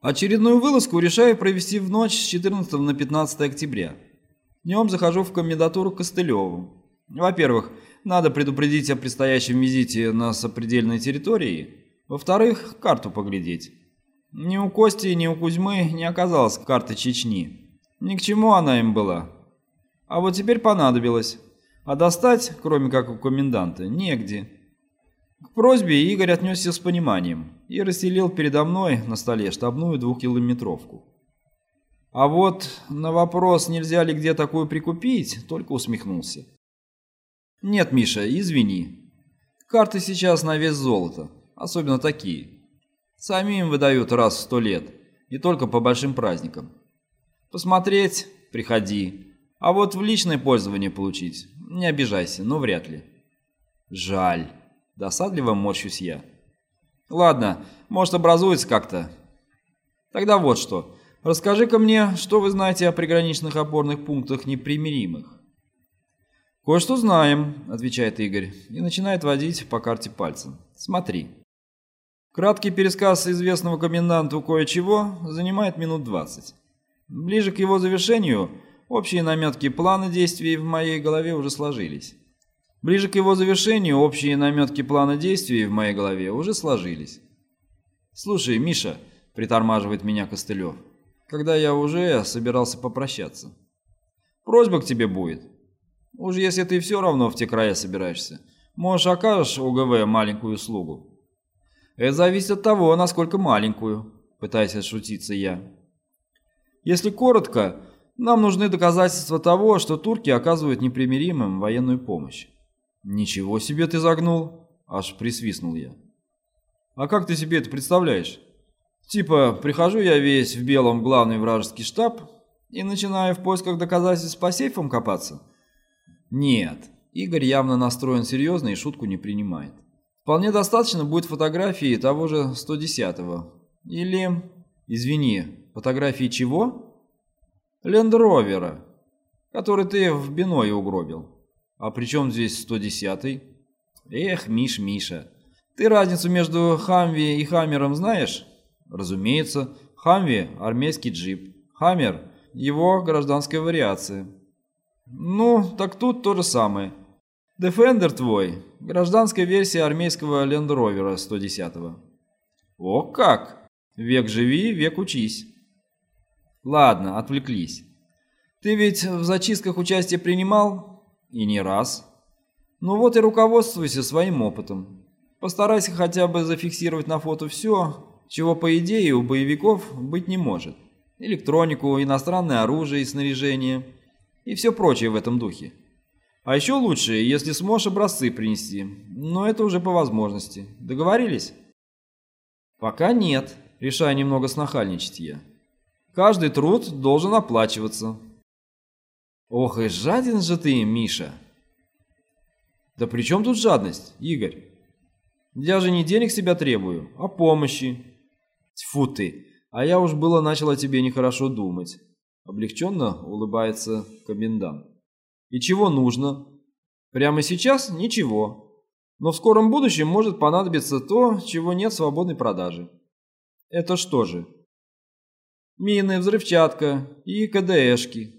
Очередную вылазку решаю провести в ночь с 14 на 15 октября. Днем захожу в комендатуру к Костылеву. Во-первых, надо предупредить о предстоящем визите на сопредельной территории. Во-вторых, карту поглядеть. Ни у Кости, ни у Кузьмы не оказалось карты Чечни. Ни к чему она им была. А вот теперь понадобилось. А достать, кроме как у коменданта, негде. К просьбе Игорь отнесся с пониманием и расстелил передо мной на столе штабную двухкилометровку. А вот на вопрос, нельзя ли где такую прикупить, только усмехнулся. «Нет, Миша, извини. Карты сейчас на вес золота, особенно такие. Самим выдают раз в сто лет, и только по большим праздникам. Посмотреть – приходи, а вот в личное пользование получить – не обижайся, но вряд ли». «Жаль». Досадливо морщусь я. Ладно, может образуется как-то. Тогда вот что. Расскажи-ка мне, что вы знаете о приграничных опорных пунктах непримиримых. «Кое-что знаем», — отвечает Игорь и начинает водить по карте пальцем. «Смотри». Краткий пересказ известного коменданту кое-чего занимает минут 20. Ближе к его завершению общие наметки плана действий в моей голове уже сложились. Ближе к его завершению общие наметки плана действий в моей голове уже сложились. «Слушай, Миша», — притормаживает меня Костылев, когда я уже собирался попрощаться. «Просьба к тебе будет. Уж если ты все равно в те края собираешься, можешь окажешь УГВ маленькую услугу». «Это зависит от того, насколько маленькую», — пытаясь отшутиться я. «Если коротко, нам нужны доказательства того, что турки оказывают непримиримым военную помощь. «Ничего себе ты загнул!» – аж присвистнул я. «А как ты себе это представляешь? Типа, прихожу я весь в белом главный вражеский штаб и начинаю в поисках доказательств по сейфам копаться?» «Нет, Игорь явно настроен серьезно и шутку не принимает. Вполне достаточно будет фотографии того же 110-го. Или, извини, фотографии чего? Лендровера, который ты в Биное угробил. А при чем здесь 110-й? Эх, Миш, Миша, ты разницу между Хамви и Хаммером знаешь? Разумеется, Хамви – армейский джип, Хаммер – его гражданская вариация. Ну, так тут то же самое. Defender твой – гражданская версия армейского Land Rover 110-го. О как! Век живи, век учись. Ладно, отвлеклись. Ты ведь в зачистках участие принимал? И не раз. Ну вот и руководствуйся своим опытом. Постарайся хотя бы зафиксировать на фото все, чего по идее у боевиков быть не может. Электронику, иностранное оружие и снаряжение и все прочее в этом духе. А еще лучше, если сможешь образцы принести, но это уже по возможности. Договорились? Пока нет, решая немного снахальничать я. Каждый труд должен оплачиваться, Ох и жаден же ты, Миша. Да при чем тут жадность, Игорь? Я же не денег себя требую, а помощи. Тьфу ты, а я уж было начал о тебе нехорошо думать. Облегченно улыбается комендант. И чего нужно? Прямо сейчас ничего. Но в скором будущем может понадобиться то, чего нет в свободной продаже. Это что же? Мины, взрывчатка и КДшки.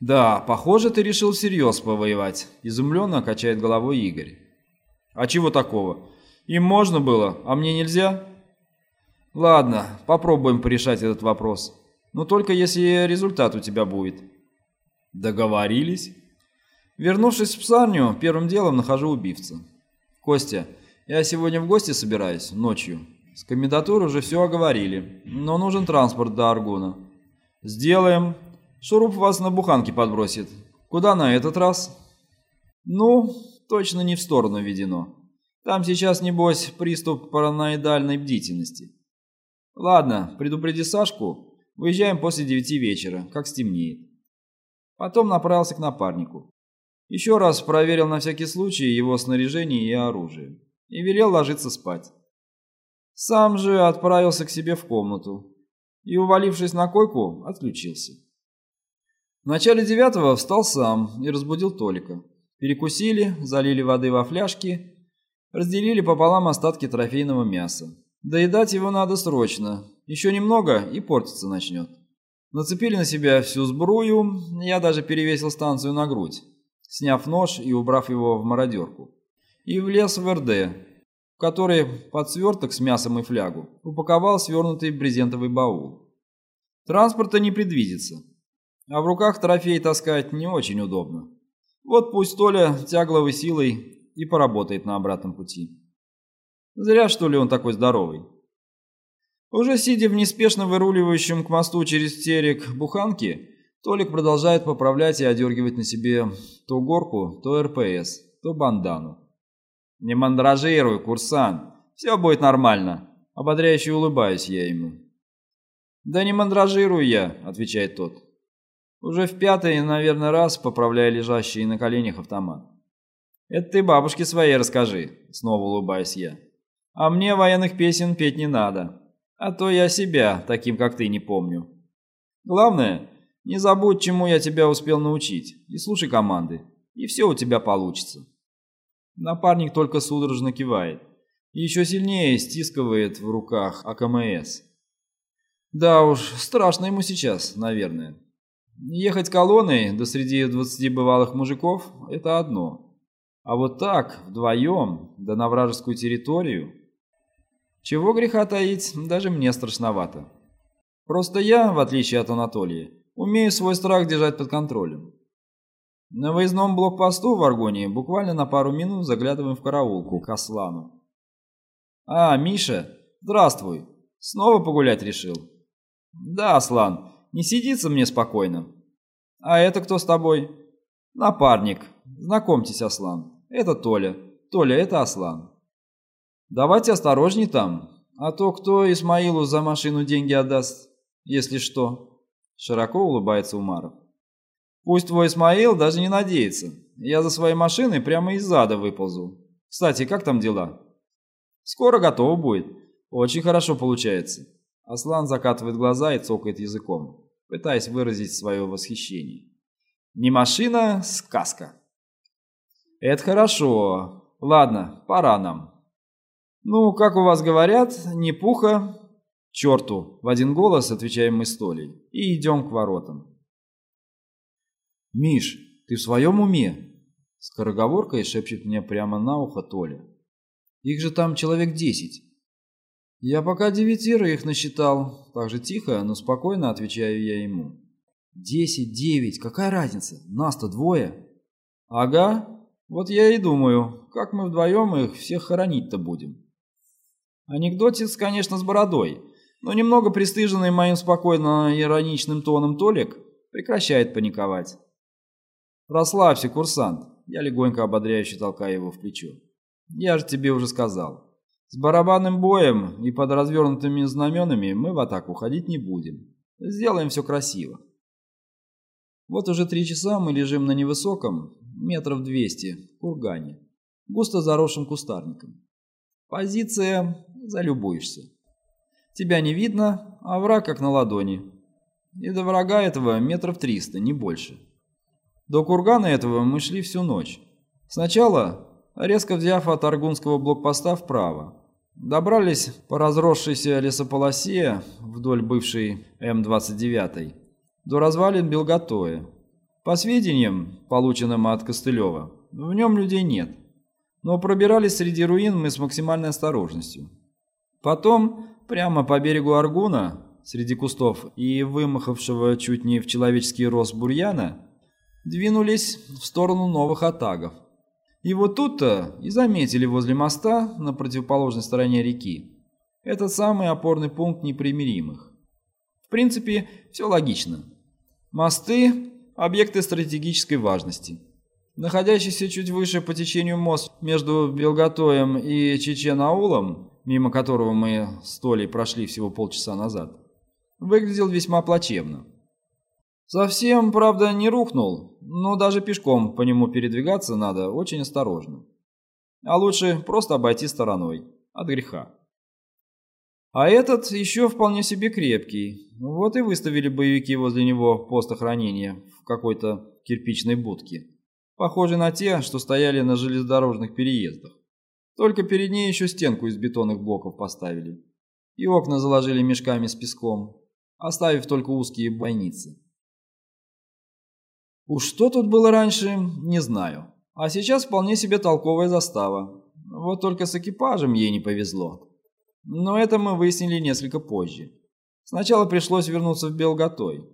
«Да, похоже, ты решил всерьез повоевать», – изумленно качает головой Игорь. «А чего такого? Им можно было, а мне нельзя?» «Ладно, попробуем порешать этот вопрос. Но только если результат у тебя будет». «Договорились?» Вернувшись в псарню, первым делом нахожу убивца. «Костя, я сегодня в гости собираюсь, ночью. С комендатуры уже все оговорили, но нужен транспорт до Аргуна». «Сделаем», Шуруп вас на буханке подбросит. Куда на этот раз? Ну, точно не в сторону ведено. Там сейчас, небось, приступ параноидальной бдительности. Ладно, предупреди Сашку. Выезжаем после девяти вечера, как стемнеет. Потом направился к напарнику. Еще раз проверил на всякий случай его снаряжение и оружие. И велел ложиться спать. Сам же отправился к себе в комнату. И, увалившись на койку, отключился. В начале девятого встал сам и разбудил Толика. Перекусили, залили воды во фляжки, разделили пополам остатки трофейного мяса. Доедать его надо срочно. Еще немного и портиться начнет. Нацепили на себя всю сбрую, я даже перевесил станцию на грудь, сняв нож и убрав его в мародерку. И влез в РД, в который под сверток с мясом и флягу упаковал свернутый брезентовый баул. Транспорта не предвидится, а в руках трофей таскать не очень удобно. Вот пусть Толя тягловой силой и поработает на обратном пути. Зря, что ли, он такой здоровый. Уже сидя в неспешно выруливающем к мосту через терек буханки, Толик продолжает поправлять и одергивать на себе то горку, то РПС, то бандану. «Не мандражируй, курсант, все будет нормально», — ободряюще улыбаюсь я ему. «Да не мандражирую я», — отвечает тот. Уже в пятый, наверное, раз поправляя лежащий на коленях автомат. «Это ты бабушке своей расскажи», — снова улыбаюсь я. «А мне военных песен петь не надо». А то я себя, таким как ты, не помню. Главное, не забудь, чему я тебя успел научить, и слушай команды, и все у тебя получится. Напарник только судорожно кивает и еще сильнее стискивает в руках АКМС. Да уж, страшно ему сейчас, наверное. Ехать колонной, да среди двадцати бывалых мужиков, это одно. А вот так, вдвоем, да на вражескую территорию... Чего греха таить, даже мне страшновато. Просто я, в отличие от Анатолия, умею свой страх держать под контролем. На выездном блокпосту в Аргонии буквально на пару минут заглядываем в караулку к Аслану. «А, Миша, здравствуй. Снова погулять решил?» «Да, Аслан, не сидится мне спокойно». «А это кто с тобой?» «Напарник. Знакомьтесь, Аслан. Это Толя. Толя, это Аслан». Давайте осторожней там, а то кто Исмаилу за машину деньги отдаст, если что?» Широко улыбается Умаров. «Пусть твой Исмаил даже не надеется. Я за своей машиной прямо из зада выползу. Кстати, как там дела?» «Скоро готово будет. Очень хорошо получается». Аслан закатывает глаза и цокает языком, пытаясь выразить свое восхищение. «Не машина, сказка». «Это хорошо. Ладно, пора нам». «Ну, как у вас говорят, не пуха, черту!» В один голос отвечаем мы с Толей и идем к воротам. «Миш, ты в своем уме?» Скороговоркой шепчет мне прямо на ухо Толя. «Их же там человек десять». «Я пока девятеро насчитал», так же тихо, но спокойно отвечаю я ему. «Десять, девять, какая разница? Нас-то двое». «Ага, вот я и думаю, как мы вдвоем их всех хоронить-то будем». Анекдотец, конечно, с бородой, но немного пристыженный моим спокойно ироничным тоном Толик прекращает паниковать. «Расслабься, курсант», — я легонько ободряюще толкаю его в плечо. «Я же тебе уже сказал. С барабанным боем и под развернутыми знаменами мы в атаку ходить не будем. Сделаем все красиво». Вот уже три часа мы лежим на невысоком, метров двести, кургане, густо заросшим кустарником. Позиция залюбуешься. Тебя не видно, а враг как на ладони. И до врага этого метров триста, не больше. До кургана этого мы шли всю ночь. Сначала, резко взяв от Аргунского блокпоста вправо, добрались по разросшейся лесополосе вдоль бывшей М-29 до развалин Белготоя. По сведениям, полученным от Костылева, в нем людей нет, но пробирались среди руин мы с максимальной осторожностью. Потом, прямо по берегу Аргуна, среди кустов и вымахавшего чуть не в человеческий рост бурьяна, двинулись в сторону новых атагов. И вот тут-то и заметили возле моста на противоположной стороне реки этот самый опорный пункт непримиримых. В принципе, все логично. Мосты – объекты стратегической важности. Находящийся чуть выше по течению мост между Белготоем и Чечен-Аулом мимо которого мы с Толей прошли всего полчаса назад, выглядел весьма плачевно. Совсем, правда, не рухнул, но даже пешком по нему передвигаться надо очень осторожно. А лучше просто обойти стороной, от греха. А этот еще вполне себе крепкий. Вот и выставили боевики возле него пост охранения в какой-то кирпичной будке, похожей на те, что стояли на железнодорожных переездах. Только перед ней еще стенку из бетонных блоков поставили. и окна заложили мешками с песком, оставив только узкие бойницы. Уж что тут было раньше, не знаю. А сейчас вполне себе толковая застава. Вот только с экипажем ей не повезло. Но это мы выяснили несколько позже. Сначала пришлось вернуться в Белготой.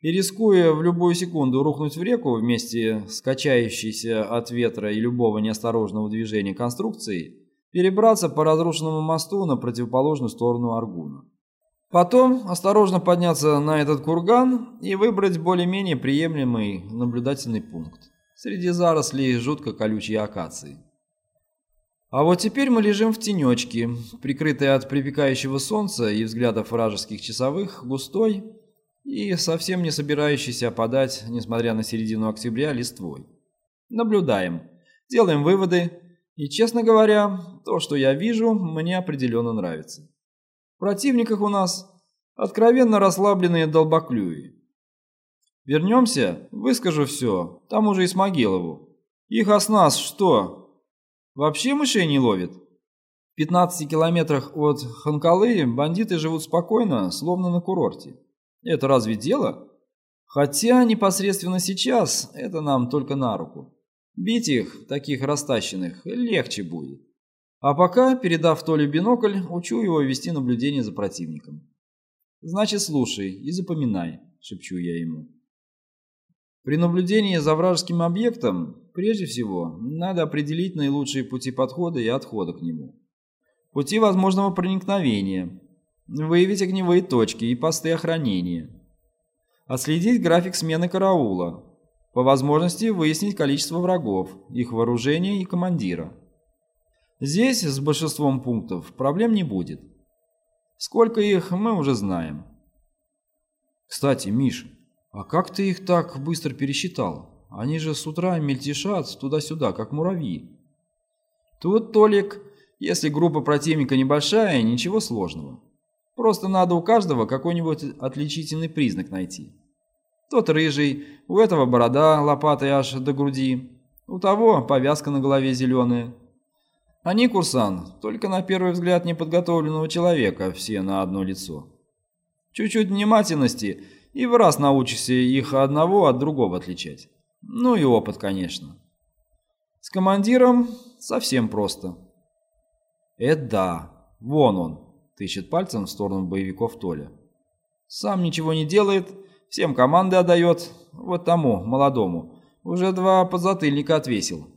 И рискуя в любую секунду рухнуть в реку вместе с качающейся от ветра и любого неосторожного движения конструкцией, перебраться по разрушенному мосту на противоположную сторону Аргуна. Потом осторожно подняться на этот курган и выбрать более-менее приемлемый наблюдательный пункт среди зарослей жутко колючей акации. А вот теперь мы лежим в тенечке, прикрытые от припекающего солнца и взглядов вражеских часовых, густой и совсем не собирающийся опадать, несмотря на середину октября, листвой. Наблюдаем, делаем выводы, и, честно говоря, то, что я вижу, мне определенно нравится. Противниках у нас откровенно расслабленные долбоклюи. Вернемся, выскажу все, тому же Исмагилову. Их оснас что? Вообще мышей не ловит? В 15 километрах от Ханкалы бандиты живут спокойно, словно на курорте. Это разве дело? Хотя непосредственно сейчас это нам только на руку. Бить их, таких растащенных, легче будет. А пока, передав Толе бинокль, учу его вести наблюдение за противником. «Значит, слушай и запоминай», — шепчу я ему. При наблюдении за вражеским объектом, прежде всего, надо определить наилучшие пути подхода и отхода к нему. Пути возможного проникновения, выявить огневые точки и посты охранения. Отследить график смены караула. По возможности выяснить количество врагов, их вооружение и командира. Здесь с большинством пунктов проблем не будет. Сколько их, мы уже знаем. Кстати, Миш, а как ты их так быстро пересчитал? Они же с утра мельтешат туда-сюда, как муравьи. Тут, Толик, если группа противника небольшая, ничего сложного. Просто надо у каждого какой-нибудь отличительный признак найти. Тот рыжий, у этого борода лопатой аж до груди, у того повязка на голове зеленая. Они, курсант, только на первый взгляд неподготовленного человека, все на одно лицо. Чуть-чуть внимательности, и в раз научишься их одного от другого отличать. Ну и опыт, конечно. С командиром совсем просто. Это да, вон он тычет пальцем в сторону боевиков Толя. Сам ничего не делает, всем команды отдает, вот тому, молодому. Уже два подзатыльника отвесил.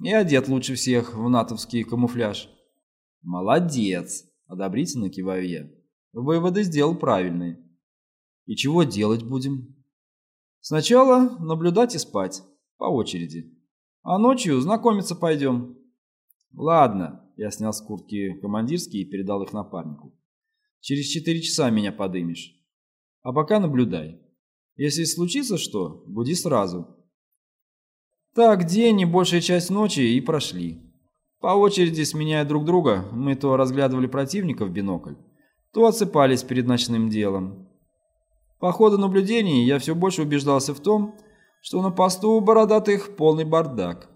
И одет лучше всех в натовский камуфляж. Молодец, одобрительно киваю я. Выводы сделал правильные. И чего делать будем? Сначала наблюдать и спать, по очереди. А ночью знакомиться пойдем. Ладно, я снял с куртки командирские и передал их напарнику. Через четыре часа меня подымешь. А пока наблюдай. Если случится что, буди сразу. Так день и большая часть ночи и прошли. По очереди, сменяя друг друга, мы то разглядывали противника в бинокль, то отсыпались перед ночным делом. По ходу наблюдений я все больше убеждался в том, что на посту у бородатых полный бардак.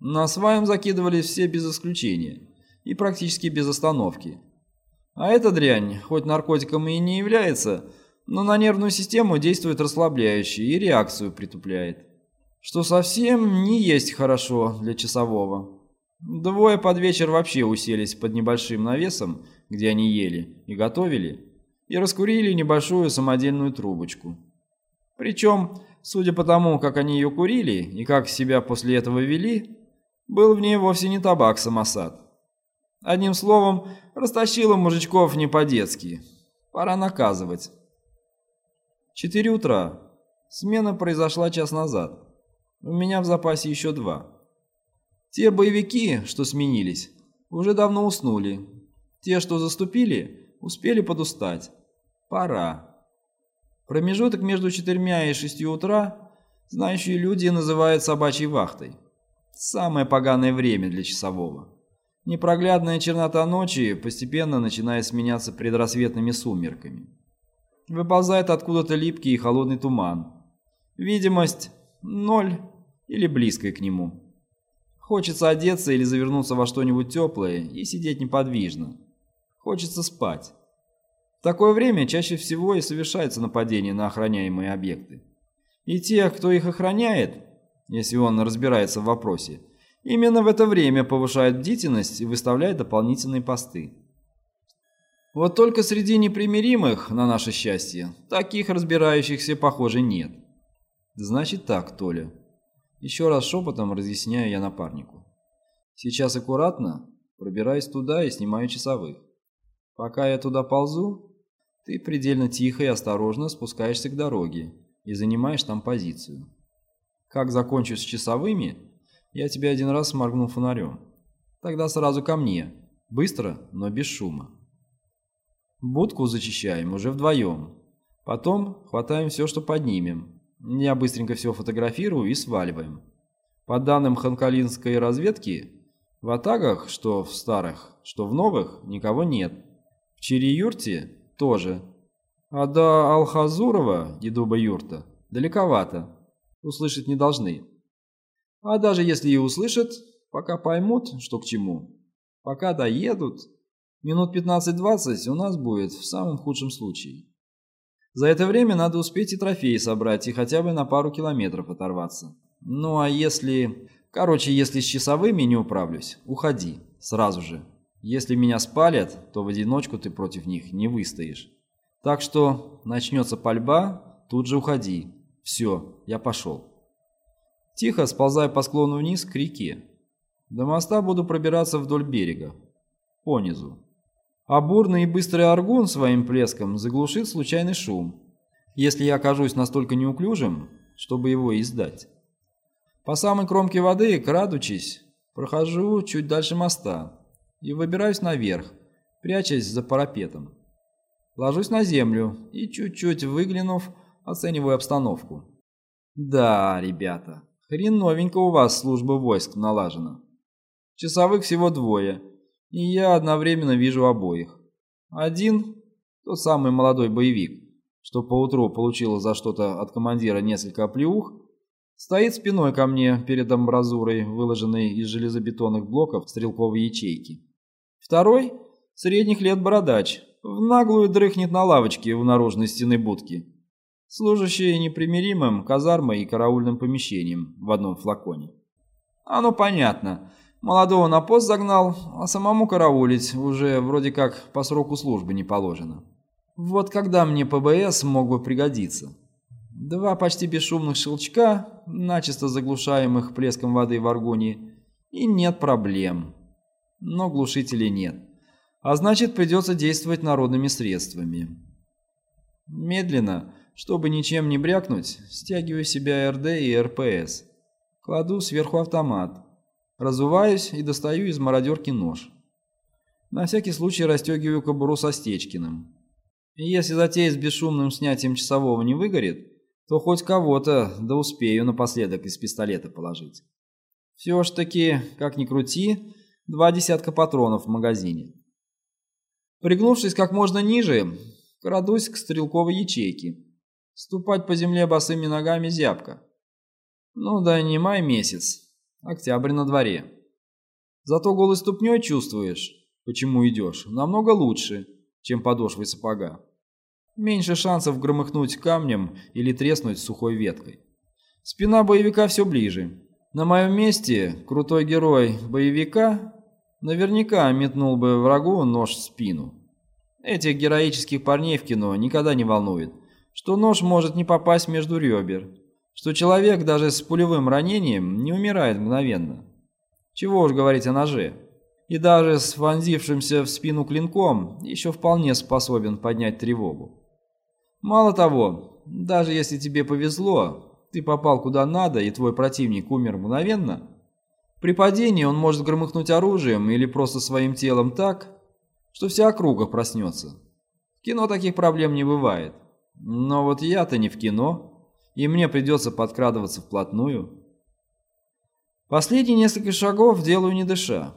На сваем закидывали все без исключения и практически без остановки. А эта дрянь, хоть наркотиком и не является, но на нервную систему действует расслабляюще и реакцию притупляет. Что совсем не есть хорошо для часового. Двое под вечер вообще уселись под небольшим навесом, где они ели и готовили, и раскурили небольшую самодельную трубочку. Причем, судя по тому, как они ее курили и как себя после этого вели, был в ней вовсе не табак самосад. Одним словом, растащила мужичков не по-детски. Пора наказывать. Четыре утра. Смена произошла час назад. У меня в запасе еще два. Те боевики, что сменились, уже давно уснули. Те, что заступили, успели подустать. Пора. Промежуток между четырьмя и шестью утра знающие люди называют собачьей вахтой. Самое поганое время для часового. Непроглядная чернота ночи постепенно начинает сменяться предрассветными сумерками. Выползает откуда-то липкий и холодный туман. Видимость – ноль или близкая к нему. Хочется одеться или завернуться во что-нибудь теплое и сидеть неподвижно. Хочется спать. В такое время чаще всего и совершается нападение на охраняемые объекты. И те, кто их охраняет, если он разбирается в вопросе, именно в это время повышает бдительность и выставляет дополнительные посты. Вот только среди непримиримых, на наше счастье, таких разбирающихся, похоже, нет. Значит так, Толя. Еще раз шепотом разъясняю я напарнику. Сейчас аккуратно пробираюсь туда и снимаю часовых. Пока я туда ползу, ты предельно тихо и осторожно спускаешься к дороге и занимаешь там позицию. Как закончу с часовыми, я тебя один раз сморгну фонарем. Тогда сразу ко мне, быстро, но без шума. Будку зачищаем уже вдвоем. Потом хватаем все, что поднимем. Я быстренько все фотографирую и сваливаем. По данным ханкалинской разведки, в атагах, что в старых, что в новых, никого нет. В Чири-юрте тоже. А до Алхазурова, дедуба юрта, далековато. Услышать не должны. А даже если и услышат, пока поймут, что к чему. Пока доедут, минут 15-20 у нас будет в самом худшем случае. За это время надо успеть и трофеи собрать, и хотя бы на пару километров оторваться. Ну а если... Короче, если с часовыми не управлюсь, уходи, сразу же. Если меня спалят, то в одиночку ты против них не выстоишь. Так что начнется пальба, тут же уходи. Все, я пошел. Тихо сползая по склону вниз к реке. До моста буду пробираться вдоль берега, понизу. А бурный и быстрый аргун своим плеском заглушит случайный шум, если я окажусь настолько неуклюжим, чтобы его издать. По самой кромке воды, крадучись, прохожу чуть дальше моста и выбираюсь наверх, прячась за парапетом. Ложусь на землю и, чуть-чуть выглянув, оцениваю обстановку. Да, ребята, хреновенько у вас служба войск налажена. Часовых всего двое, и я одновременно вижу обоих. Один – тот самый молодой боевик, что поутру получил за что-то от командира несколько оплеух, Стоит спиной ко мне перед амбразурой, выложенной из железобетонных блоков стрелковой ячейки. Второй – средних лет бородач, в наглую дрыхнет на лавочке у наружной стены будки, служащий непримиримым казармой и караульным помещением в одном флаконе. Оно понятно. Молодого на пост загнал, а самому караулить уже вроде как по сроку службы не положено. Вот когда мне ПБС мог бы пригодиться. Два почти бесшумных щелчка, начисто заглушаемых плеском воды в аргоне, и нет проблем. Но глушителей нет. А значит, придется действовать народными средствами. Медленно, чтобы ничем не брякнуть, стягиваю себя РД и РПС. Кладу сверху автомат. Разуваюсь и достаю из мародерки нож. На всякий случай расстегиваю кобуру со Стечкиным. И если затея с бесшумным снятием часового не выгорит, то хоть кого-то да успею напоследок из пистолета положить. Все ж таки, как ни крути, два десятка патронов в магазине. Пригнувшись как можно ниже, крадусь к стрелковой ячейке. Ступать по земле босыми ногами зябко. Ну да не май месяц, октябрь на дворе. Зато голой ступней чувствуешь, почему идешь, намного лучше, чем подошвой сапога. Меньше шансов громыхнуть камнем или треснуть сухой веткой. Спина боевика все ближе. На моем месте крутой герой боевика наверняка метнул бы врагу нож в спину. Этих героических парней в кино никогда не волнует, что нож может не попасть между ребер, что человек даже с пулевым ранением не умирает мгновенно. Чего уж говорить о ноже. И даже с вонзившимся в спину клинком еще вполне способен поднять тревогу. Мало того, даже если тебе повезло, ты попал куда надо и твой противник умер мгновенно, при падении он может громыхнуть оружием или просто своим телом так, что вся округа проснется. В кино таких проблем не бывает. Но вот я-то не в кино, и мне придется подкрадываться вплотную. Последние несколько шагов делаю не дыша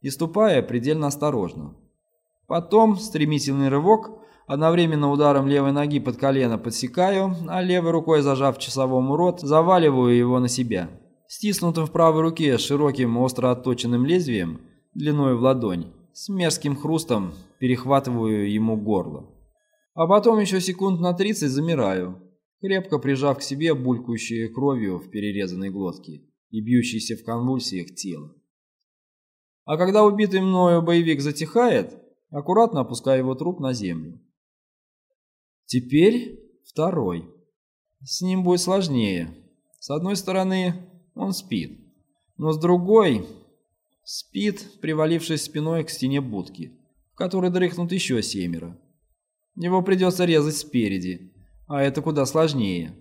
и ступая предельно осторожно. Потом стремительный рывок – Одновременно ударом левой ноги под колено подсекаю, а левой рукой, зажав часовому рот, заваливаю его на себя. Стиснутым в правой руке широким остро отточенным лезвием, длиной в ладонь, с мерзким хрустом перехватываю ему горло. А потом еще секунд на 30 замираю, крепко прижав к себе булькающее кровью в перерезанной глотке и бьющееся в конвульсиях тело. А когда убитый мною боевик затихает, аккуратно опускаю его труп на землю. Теперь второй. С ним будет сложнее. С одной стороны, он спит, но с другой спит, привалившись спиной к стене будки, в которой дрыхнут еще семеро. Его придется резать спереди, а это куда сложнее.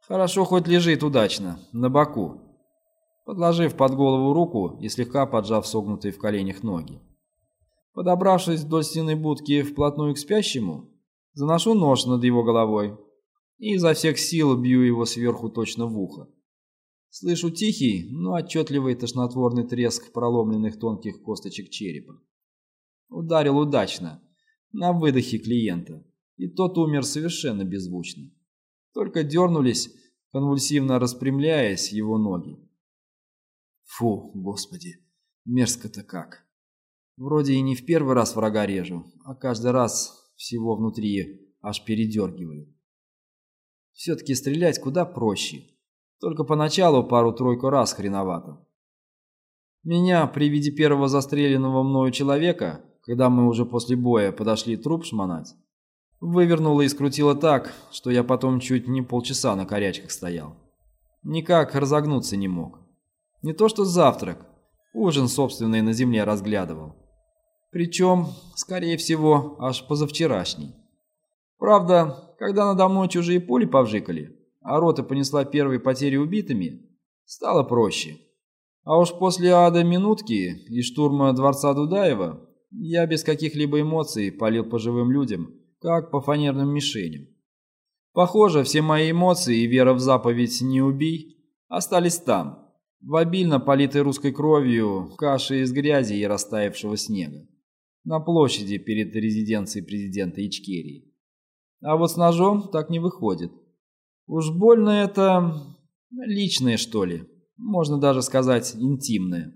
Хорошо хоть лежит удачно, на боку, подложив под голову руку и слегка поджав согнутые в коленях ноги. Подобравшись вдоль стены будки вплотную к спящему, заношу нож над его головой и изо всех сил бью его сверху точно в ухо. Слышу тихий, но отчетливый тошнотворный треск проломленных тонких косточек черепа. Ударил удачно, на выдохе клиента, и тот умер совершенно беззвучно. Только дернулись, конвульсивно распрямляясь, его ноги. Фу, господи, мерзко-то как. Вроде и не в первый раз врага режу, а каждый раз всего внутри аж передергиваю. Все-таки стрелять куда проще. Только поначалу пару-тройку раз хреновато. Меня при виде первого застреленного мною человека, когда мы уже после боя подошли труп шмонать, вывернуло и скрутило так, что я потом чуть не полчаса на корячках стоял. Никак разогнуться не мог. Не то что завтрак, ужин собственный на земле разглядывал. Причем, скорее всего, аж позавчерашний. Правда, когда надо мной чужие пули повжикали, а рота понесла первые потери убитыми, стало проще. А уж после ада минутки и штурма дворца Дудаева я без каких-либо эмоций палил по живым людям, как по фанерным мишеням. Похоже, все мои эмоции и вера в заповедь «не убий» остались там, в обильно политой русской кровью каше из грязи и растаявшего снега, на площади перед резиденцией президента Ичкерии. А вот с ножом так не выходит. Уж больно это личное, что ли, можно даже сказать интимное.